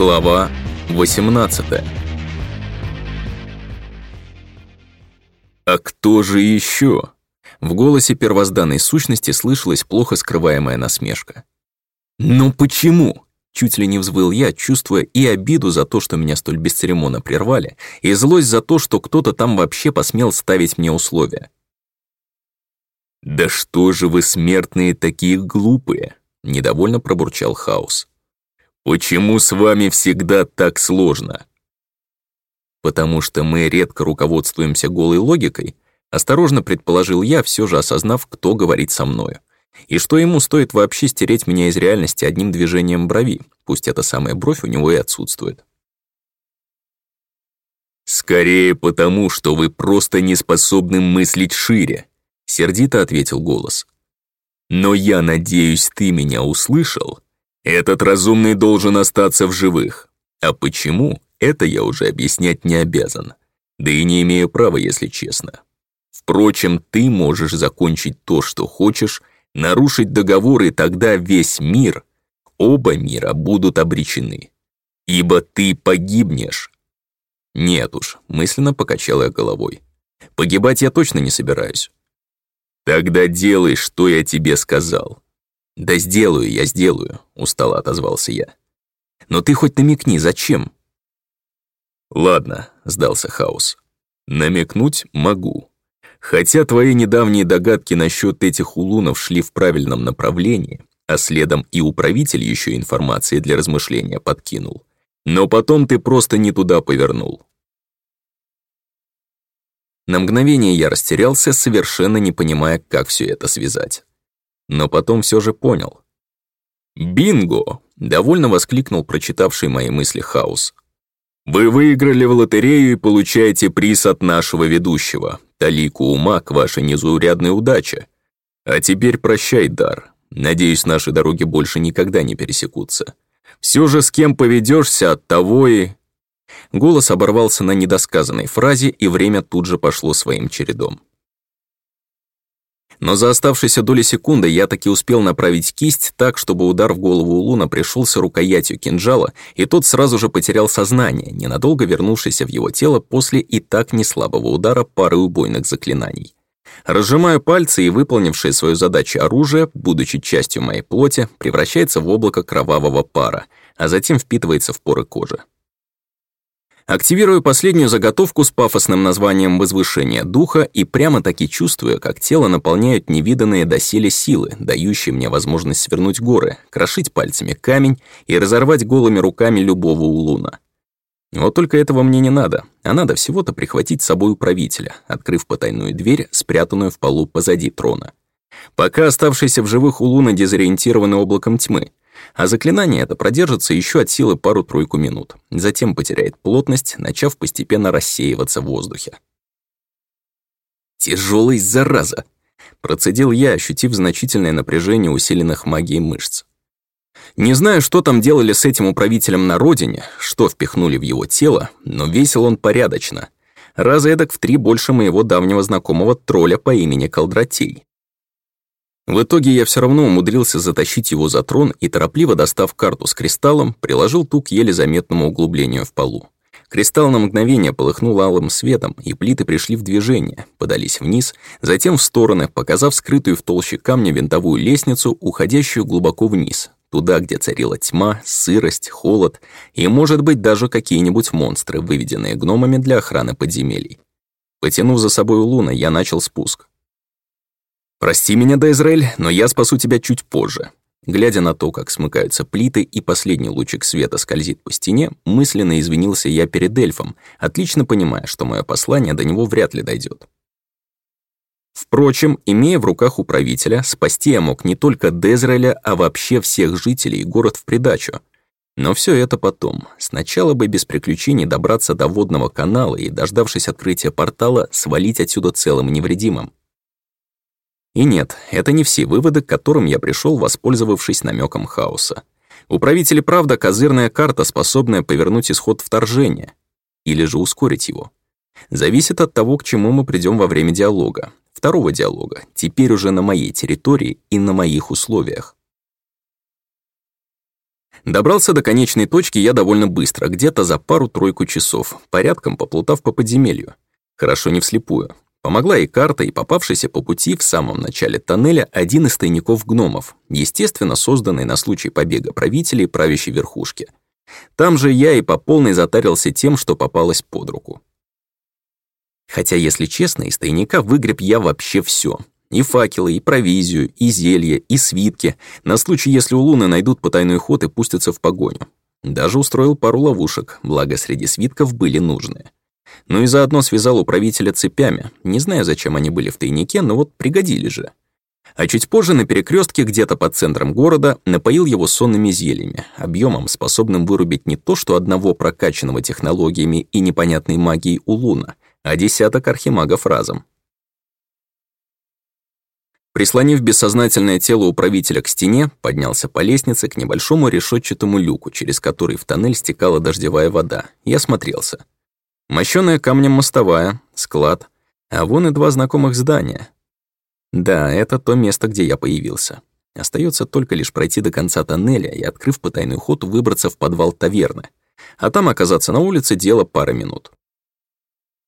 Глава 18 «А кто же еще?» В голосе первозданной сущности слышалась плохо скрываемая насмешка. «Но почему?» Чуть ли не взвыл я, чувствуя и обиду за то, что меня столь бесцеремонно прервали, и злость за то, что кто-то там вообще посмел ставить мне условия. «Да что же вы, смертные, такие глупые!» — недовольно пробурчал Хаус. Почему с вами всегда так сложно? Потому что мы редко руководствуемся голой логикой, осторожно предположил я, все же осознав, кто говорит со мною. И что ему стоит вообще стереть меня из реальности одним движением брови, пусть эта самая бровь у него и отсутствует. «Скорее потому, что вы просто не способны мыслить шире», — сердито ответил голос. «Но я надеюсь, ты меня услышал этот разумный должен остаться в живых. А почему, это я уже объяснять не обязан. Да и не имею права, если честно. Впрочем, ты можешь закончить то, что хочешь, нарушить договор, и тогда весь мир, оба мира будут обречены. Ибо ты погибнешь. Нет уж, мысленно покачал я головой. Погибать я точно не собираюсь. Тогда делай, что я тебе сказал. «Да сделаю я сделаю», — устало отозвался я. «Но ты хоть намекни, зачем?» «Ладно», — сдался Хаус. «Намекнуть могу. Хотя твои недавние догадки насчет этих улунов шли в правильном направлении, а следом и управитель еще информации для размышления подкинул. Но потом ты просто не туда повернул». На мгновение я растерялся, совершенно не понимая, как все это связать но потом все же понял. «Бинго!» — довольно воскликнул прочитавший мои мысли Хаус. «Вы выиграли в лотерею и получаете приз от нашего ведущего. Талику ума к вашей незаурядной удаче. А теперь прощай, Дар. Надеюсь, наши дороги больше никогда не пересекутся. Все же с кем поведешься, от того и...» Голос оборвался на недосказанной фразе, и время тут же пошло своим чередом. Но за оставшиеся доли секунды я таки успел направить кисть так, чтобы удар в голову Луна пришелся рукоятью кинжала, и тот сразу же потерял сознание, ненадолго вернувшийся в его тело после и так неслабого удара пары убойных заклинаний. Разжимая пальцы и выполнившее свою задачу оружие, будучи частью моей плоти, превращается в облако кровавого пара, а затем впитывается в поры кожи. Активируя последнюю заготовку с пафосным названием «Возвышение духа» и прямо-таки чувствуя, как тело наполняют невиданные доселе силы, дающие мне возможность свернуть горы, крошить пальцами камень и разорвать голыми руками любого улуна. Вот только этого мне не надо, а надо всего-то прихватить с собой правителя, открыв потайную дверь, спрятанную в полу позади трона. Пока оставшиеся в живых улуна дезориентированы облаком тьмы, а заклинание это продержится еще от силы пару-тройку минут, затем потеряет плотность, начав постепенно рассеиваться в воздухе. «Тяжёлый, зараза!» — процедил я, ощутив значительное напряжение усиленных магией мышц. Не знаю, что там делали с этим управителем на родине, что впихнули в его тело, но весил он порядочно. Раза эдак в три больше моего давнего знакомого тролля по имени Колдратей. В итоге я все равно умудрился затащить его за трон и, торопливо достав карту с кристаллом, приложил ту к еле заметному углублению в полу. Кристалл на мгновение полыхнул алым светом, и плиты пришли в движение, подались вниз, затем в стороны, показав скрытую в толще камня винтовую лестницу, уходящую глубоко вниз, туда, где царила тьма, сырость, холод и, может быть, даже какие-нибудь монстры, выведенные гномами для охраны подземелий. Потянув за собой Луна, я начал спуск. Прости меня, да но я спасу тебя чуть позже. Глядя на то, как смыкаются плиты и последний лучик света скользит по стене, мысленно извинился я перед эльфом, отлично понимая, что мое послание до него вряд ли дойдет. Впрочем, имея в руках управителя, спасти я мог не только Дезреля, а вообще всех жителей и город в придачу. Но все это потом. Сначала бы без приключений добраться до водного канала и, дождавшись открытия портала, свалить отсюда целым невредимым. И нет, это не все выводы, к которым я пришел, воспользовавшись намеком хаоса. У правителя, правда, козырная карта, способная повернуть исход вторжения. Или же ускорить его. Зависит от того, к чему мы придем во время диалога. Второго диалога, теперь уже на моей территории и на моих условиях. Добрался до конечной точки я довольно быстро, где-то за пару-тройку часов, порядком поплутав по подземелью. Хорошо не вслепую. Помогла и карта, и попавшийся по пути в самом начале тоннеля один из тайников гномов, естественно созданный на случай побега правителей правящей верхушки. Там же я и по полной затарился тем, что попалось под руку. Хотя, если честно, из тайника выгреб я вообще все: И факелы, и провизию, и зелья, и свитки, на случай, если у Луны найдут потайной ход и пустятся в погоню. Даже устроил пару ловушек, благо среди свитков были нужные. Ну и заодно связал управителя цепями. Не знаю, зачем они были в тайнике, но вот пригодили же. А чуть позже на перекрестке где-то под центром города напоил его сонными зельями, объемом, способным вырубить не то что одного прокачанного технологиями и непонятной магией у Луна, а десяток архимагов разом. Прислонив бессознательное тело управителя к стене, поднялся по лестнице к небольшому решетчатому люку, через который в тоннель стекала дождевая вода, и осмотрелся. Мощёная камнем мостовая, склад, а вон и два знакомых здания. Да, это то место, где я появился. Остается только лишь пройти до конца тоннеля и, открыв потайный ход, выбраться в подвал таверны. А там оказаться на улице дело пары минут.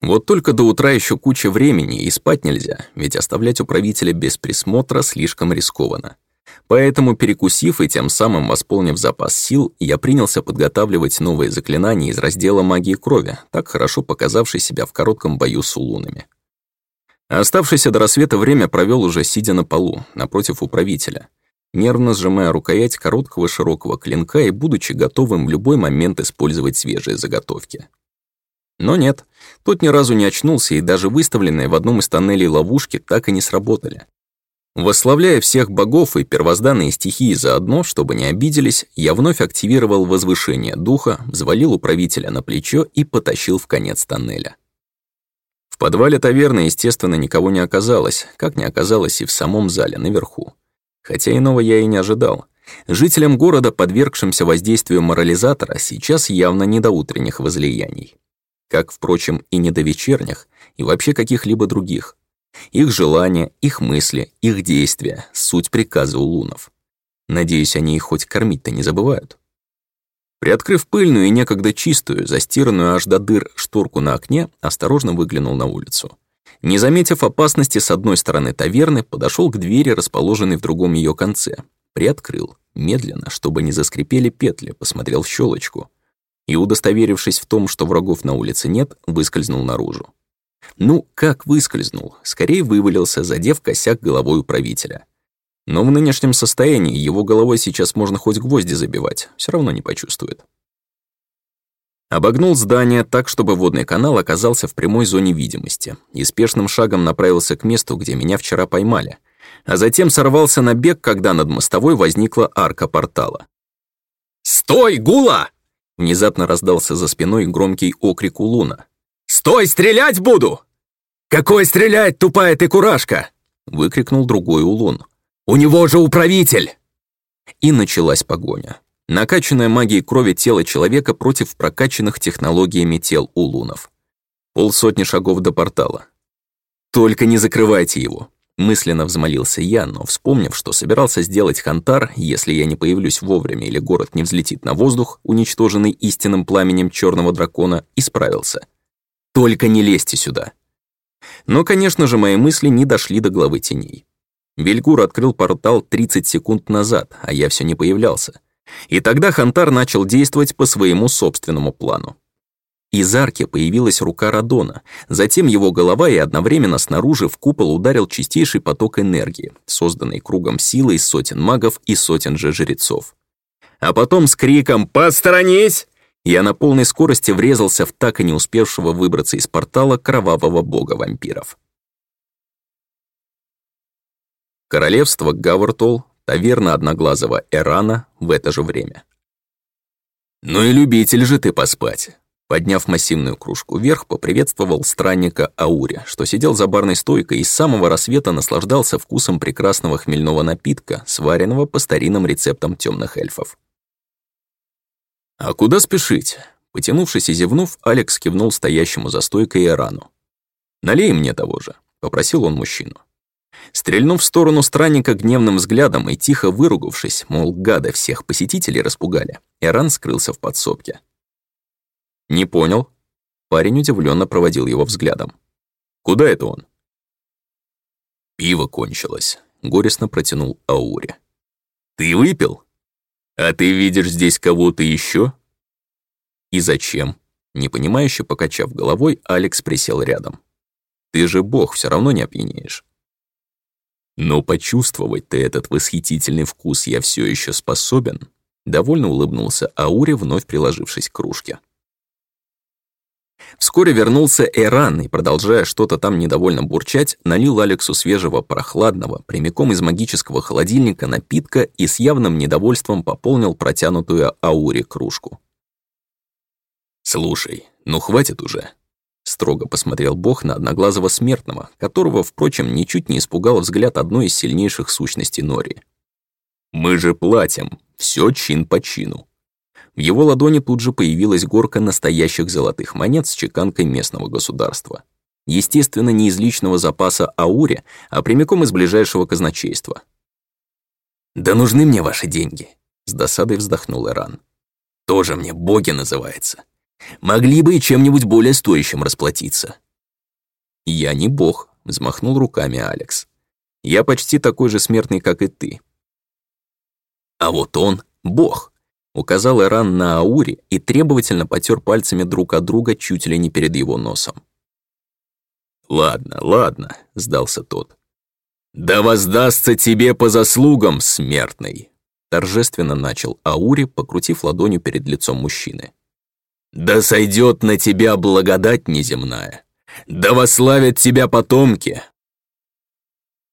Вот только до утра еще куча времени, и спать нельзя, ведь оставлять управителя без присмотра слишком рискованно. Поэтому, перекусив и тем самым восполнив запас сил, я принялся подготавливать новые заклинания из раздела магии крови, так хорошо показавший себя в коротком бою с улунами. Оставшееся до рассвета время провел уже сидя на полу, напротив управителя, нервно сжимая рукоять короткого широкого клинка и будучи готовым в любой момент использовать свежие заготовки. Но нет, тот ни разу не очнулся, и даже выставленные в одном из тоннелей ловушки так и не сработали. Восславляя всех богов и первозданные стихии заодно, чтобы не обиделись, я вновь активировал возвышение духа, взвалил управителя на плечо и потащил в конец тоннеля. В подвале таверны, естественно, никого не оказалось, как не оказалось и в самом зале наверху. Хотя иного я и не ожидал. Жителям города, подвергшимся воздействию морализатора, сейчас явно не до утренних возлияний. Как, впрочем, и не до вечерних, и вообще каких-либо других – их желания, их мысли, их действия — суть приказа лунов. Надеюсь, они их хоть кормить-то не забывают. Приоткрыв пыльную и некогда чистую, застиранную аж до дыр шторку на окне, осторожно выглянул на улицу. Не заметив опасности с одной стороны таверны, подошел к двери, расположенной в другом ее конце. Приоткрыл, медленно, чтобы не заскрипели петли, посмотрел в щелочку. И, удостоверившись в том, что врагов на улице нет, выскользнул наружу. Ну, как выскользнул, скорее вывалился, задев косяк головой управителя. Но в нынешнем состоянии его головой сейчас можно хоть гвозди забивать, все равно не почувствует. Обогнул здание так, чтобы водный канал оказался в прямой зоне видимости, и спешным шагом направился к месту, где меня вчера поймали, а затем сорвался на бег, когда над мостовой возникла арка портала. «Стой, Гула!» Внезапно раздался за спиной громкий окрик у Луна. «Стой, стрелять буду!» «Какой стрелять, тупая ты куражка!» — выкрикнул другой улун. «У него же управитель!» И началась погоня. Накачанное магией крови тело человека против прокачанных технологиями тел улунов. Полсотни шагов до портала. «Только не закрывайте его!» Мысленно взмолился я, но, вспомнив, что собирался сделать хантар, если я не появлюсь вовремя или город не взлетит на воздух, уничтоженный истинным пламенем черного дракона, исправился. Только не лезьте сюда. Но, конечно же, мои мысли не дошли до главы теней. Вельгур открыл портал 30 секунд назад, а я все не появлялся. И тогда Хантар начал действовать по своему собственному плану. Из арки появилась рука Радона, затем его голова и одновременно снаружи в купол ударил чистейший поток энергии, созданный кругом силы из сотен магов и сотен же жрецов. А потом с криком «Посторонись!» Я на полной скорости врезался в так и не успевшего выбраться из портала кровавого бога вампиров. Королевство Гавартол, таверна Одноглазого Эрана в это же время. «Ну и любитель же ты поспать!» Подняв массивную кружку вверх, поприветствовал странника Аури, что сидел за барной стойкой и с самого рассвета наслаждался вкусом прекрасного хмельного напитка, сваренного по старинным рецептам темных эльфов. «А куда спешить?» Потянувшись и зевнув, Алекс кивнул стоящему за стойкой Ирану. «Налей мне того же», — попросил он мужчину. Стрельнув в сторону странника гневным взглядом и тихо выругавшись, мол, гады всех посетителей распугали, Иран скрылся в подсобке. «Не понял». Парень удивленно проводил его взглядом. «Куда это он?» «Пиво кончилось», — горестно протянул Аури. «Ты выпил?» «А ты видишь здесь кого-то еще? «И зачем?» Непонимающе покачав головой, Алекс присел рядом. «Ты же бог, все равно не опьянеешь». «Но почувствовать ты этот восхитительный вкус я все еще способен», довольно улыбнулся Ауре, вновь приложившись к кружке. Вскоре вернулся Эран и, продолжая что-то там недовольно бурчать, налил Алексу свежего прохладного, прямиком из магического холодильника напитка и с явным недовольством пополнил протянутую ауре кружку. «Слушай, ну хватит уже!» Строго посмотрел бог на одноглазого смертного, которого, впрочем, ничуть не испугал взгляд одной из сильнейших сущностей Нори. «Мы же платим, все чин по чину. В его ладони тут же появилась горка настоящих золотых монет с чеканкой местного государства. Естественно, не из личного запаса ауре, а прямиком из ближайшего казначейства. «Да нужны мне ваши деньги», — с досадой вздохнул Иран. «Тоже мне боги называется. Могли бы и чем-нибудь более стоящим расплатиться». «Я не бог», — взмахнул руками Алекс. «Я почти такой же смертный, как и ты». «А вот он — бог», указал Эран на Аури и требовательно потер пальцами друг от друга чуть ли не перед его носом. «Ладно, ладно», — сдался тот. «Да воздастся тебе по заслугам, смертный!» Торжественно начал Аури, покрутив ладонью перед лицом мужчины. «Да сойдет на тебя благодать неземная! Да вославят тебя потомки!»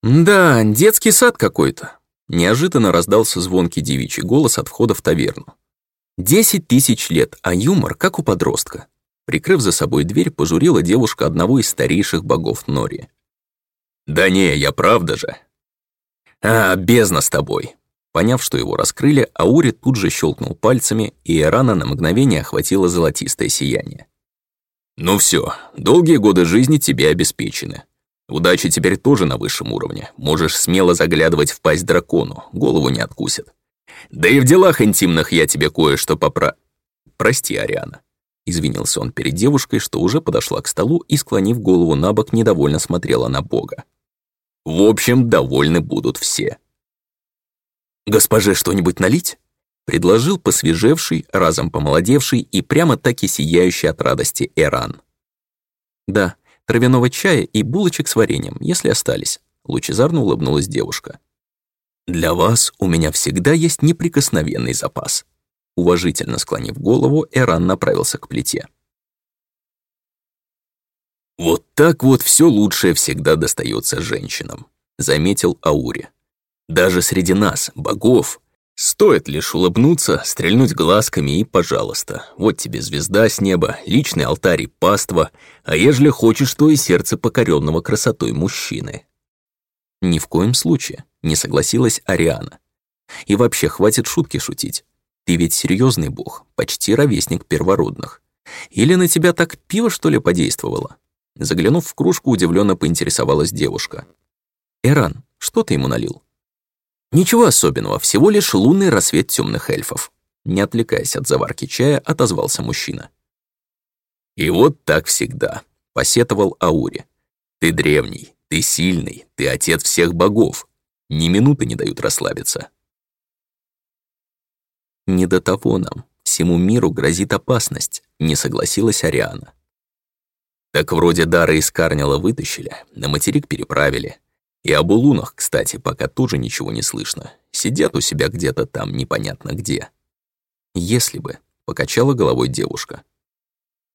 «Да, детский сад какой-то», Неожиданно раздался звонкий девичий голос от входа в таверну. «Десять тысяч лет, а юмор как у подростка!» Прикрыв за собой дверь, пожурила девушка одного из старейших богов Нори. «Да не, я правда же!» «А, бездна с тобой!» Поняв, что его раскрыли, Аури тут же щелкнул пальцами, и Ирана на мгновение охватило золотистое сияние. «Ну все, долгие годы жизни тебе обеспечены. Удача теперь тоже на высшем уровне. Можешь смело заглядывать в пасть дракону, голову не откусит. Да и в делах интимных я тебе кое-что попро... Прости, Ариана. Извинился он перед девушкой, что уже подошла к столу и, склонив голову на бок, недовольно смотрела на Бога. В общем, довольны будут все. «Госпоже что-нибудь налить?» Предложил посвежевший, разом помолодевший и прямо таки сияющий от радости Эран. «Да, травяного чая и булочек с вареньем, если остались», — лучезарно улыбнулась девушка. «Для вас у меня всегда есть неприкосновенный запас». Уважительно склонив голову, Эран направился к плите. «Вот так вот все лучшее всегда достается женщинам», — заметил Аури. «Даже среди нас, богов, Стоит лишь улыбнуться, стрельнуть глазками и пожалуйста. Вот тебе звезда с неба, личный алтарь и паства, а ежели хочешь, то и сердце покоренного красотой мужчины. Ни в коем случае, не согласилась Ариана. И вообще, хватит шутки шутить. Ты ведь серьезный бог, почти ровесник первородных. Или на тебя так пиво, что ли, подействовало? Заглянув в кружку, удивленно поинтересовалась девушка. «Эран, что ты ему налил?» «Ничего особенного, всего лишь лунный рассвет темных эльфов», не отвлекаясь от заварки чая, отозвался мужчина. «И вот так всегда», — посетовал Аури. «Ты древний, ты сильный, ты отец всех богов. Ни минуты не дают расслабиться». «Не до того нам. Всему миру грозит опасность», — не согласилась Ариана. «Так вроде дары из Карнила вытащили, на материк переправили. И об улунах, кстати, пока тоже ничего не слышно. Сидят у себя где-то там непонятно где. Если бы, покачала головой девушка.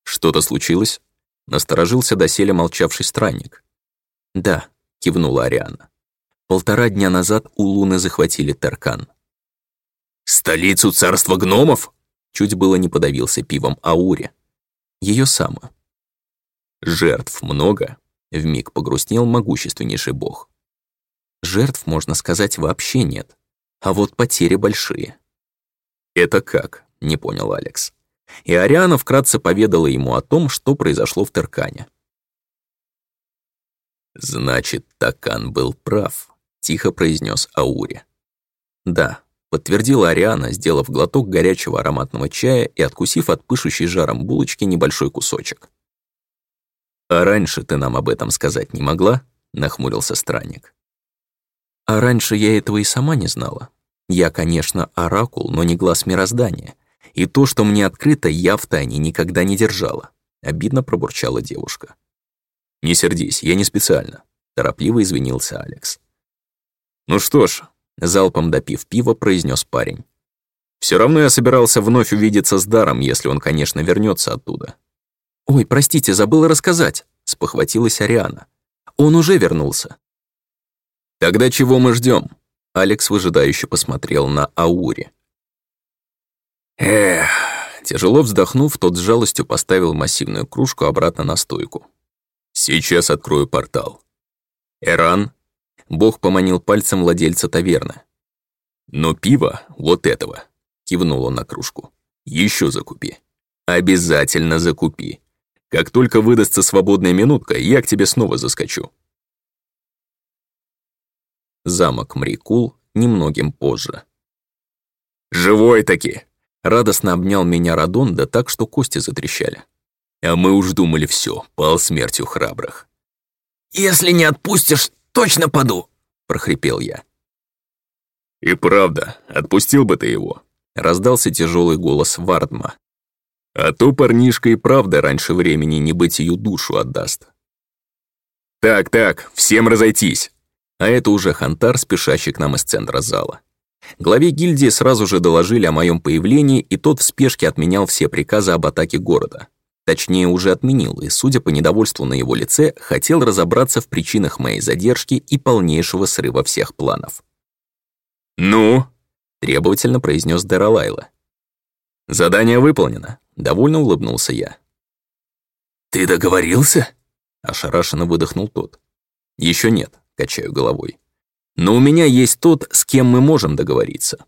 Что-то случилось? Насторожился доселе молчавший странник. Да, кивнула Ариана. Полтора дня назад у Луны захватили Таркан. «Столицу царства гномов?» Чуть было не подавился пивом Ауре. Ее само. «Жертв много?» — вмиг погрустнел могущественнейший бог. Жертв, можно сказать, вообще нет. А вот потери большие. «Это как?» — не понял Алекс. И Ариана вкратце поведала ему о том, что произошло в Теркане. «Значит, Такан был прав», — тихо произнес Аури. «Да», — подтвердила Ариана, сделав глоток горячего ароматного чая и откусив от пышущей жаром булочки небольшой кусочек. «А раньше ты нам об этом сказать не могла?» — нахмурился странник. А раньше я этого и сама не знала. Я, конечно, оракул, но не глаз мироздания. И то, что мне открыто, я в тайне никогда не держала. Обидно пробурчала девушка. «Не сердись, я не специально», — торопливо извинился Алекс. «Ну что ж», — залпом допив пива, произнес парень. Все равно я собирался вновь увидеться с Даром, если он, конечно, вернется оттуда». «Ой, простите, забыла рассказать», — спохватилась Ариана. «Он уже вернулся». «Тогда чего мы ждем?» Алекс выжидающе посмотрел на Аури. «Эх...» Тяжело вздохнув, тот с жалостью поставил массивную кружку обратно на стойку. «Сейчас открою портал». «Эран?» Бог поманил пальцем владельца таверны. «Но пиво вот этого!» — кивнул он на кружку. «Еще закупи. Обязательно закупи. Как только выдастся свободная минутка, я к тебе снова заскочу» замок Мрикул немногим позже. «Живой-таки!» — радостно обнял меня Радонда так, что кости затрещали. «А мы уж думали все, пал смертью храбрых». «Если не отпустишь, точно паду!» — прохрипел я. «И правда, отпустил бы ты его!» — раздался тяжелый голос Вардма. «А то парнишка и правда раньше времени не быть ее душу отдаст». «Так, так, всем разойтись!» а это уже Хантар, спешащий к нам из центра зала. Главе гильдии сразу же доложили о моем появлении, и тот в спешке отменял все приказы об атаке города. Точнее, уже отменил, и, судя по недовольству на его лице, хотел разобраться в причинах моей задержки и полнейшего срыва всех планов. «Ну?» — требовательно произнес Даралайла. «Задание выполнено», — довольно улыбнулся я. «Ты договорился?» — ошарашенно выдохнул тот. Еще нет. Качаю головой. Но у меня есть тот, с кем мы можем договориться.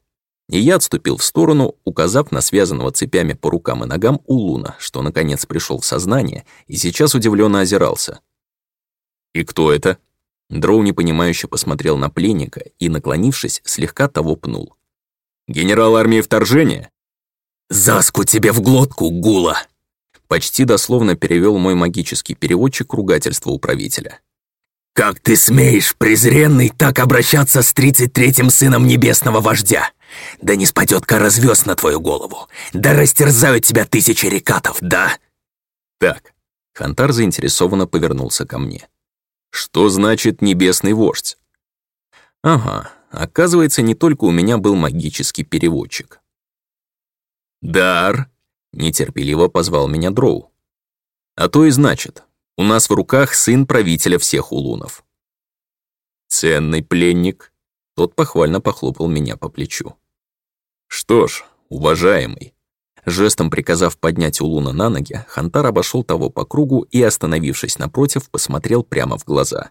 И я отступил в сторону, указав на связанного цепями по рукам и ногам Улуна, что наконец пришел в сознание и сейчас удивленно озирался. «И кто это?» Дроу непонимающе посмотрел на пленника и, наклонившись, слегка того пнул. «Генерал армии вторжения?» «Заску тебе в глотку, гула!» Почти дословно перевел мой магический переводчик ругательство управителя. «Как ты смеешь, презренный, так обращаться с тридцать третьим сыном небесного вождя? Да не спадет кара звезд на твою голову, да растерзают тебя тысячи рекатов, да?» «Так», — Хантар заинтересованно повернулся ко мне. «Что значит небесный вождь?» «Ага, оказывается, не только у меня был магический переводчик». «Дар!» — нетерпеливо позвал меня Дроу. «А то и значит, у нас в руках сын правителя всех улунов. Ценный пленник. Тот похвально похлопал меня по плечу. Что ж, уважаемый. Жестом приказав поднять Улуна на ноги, Хантар обошел того по кругу и, остановившись напротив, посмотрел прямо в глаза.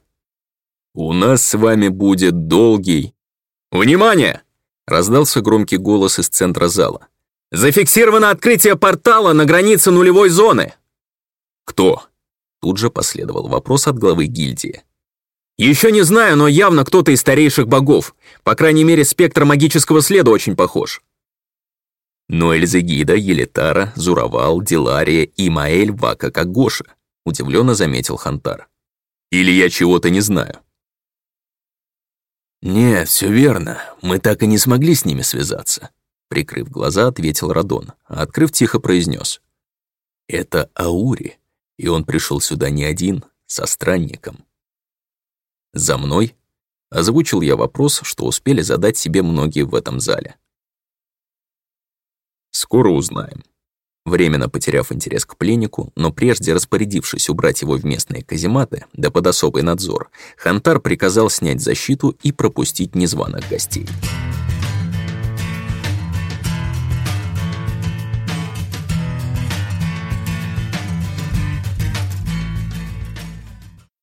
«У нас с вами будет долгий...» «Внимание!» — раздался громкий голос из центра зала. «Зафиксировано открытие портала на границе нулевой зоны!» «Кто?» Тут же последовал вопрос от главы гильдии. «Еще не знаю, но явно кто-то из старейших богов. По крайней мере, спектр магического следа очень похож». Но Эльзегида, Елитара, Зуровал, Дилария и Маэль Вака как Гоша, удивленно заметил Хантар. «Или я чего-то не знаю?» «Нет, все верно. Мы так и не смогли с ними связаться», — прикрыв глаза, ответил Радон, а открыв тихо произнес. «Это Аури» и он пришел сюда не один, со странником. За мной озвучил я вопрос, что успели задать себе многие в этом зале. Скоро узнаем. Временно потеряв интерес к пленнику, но прежде распорядившись убрать его в местные казематы, да под особый надзор, Хантар приказал снять защиту и пропустить незваных гостей.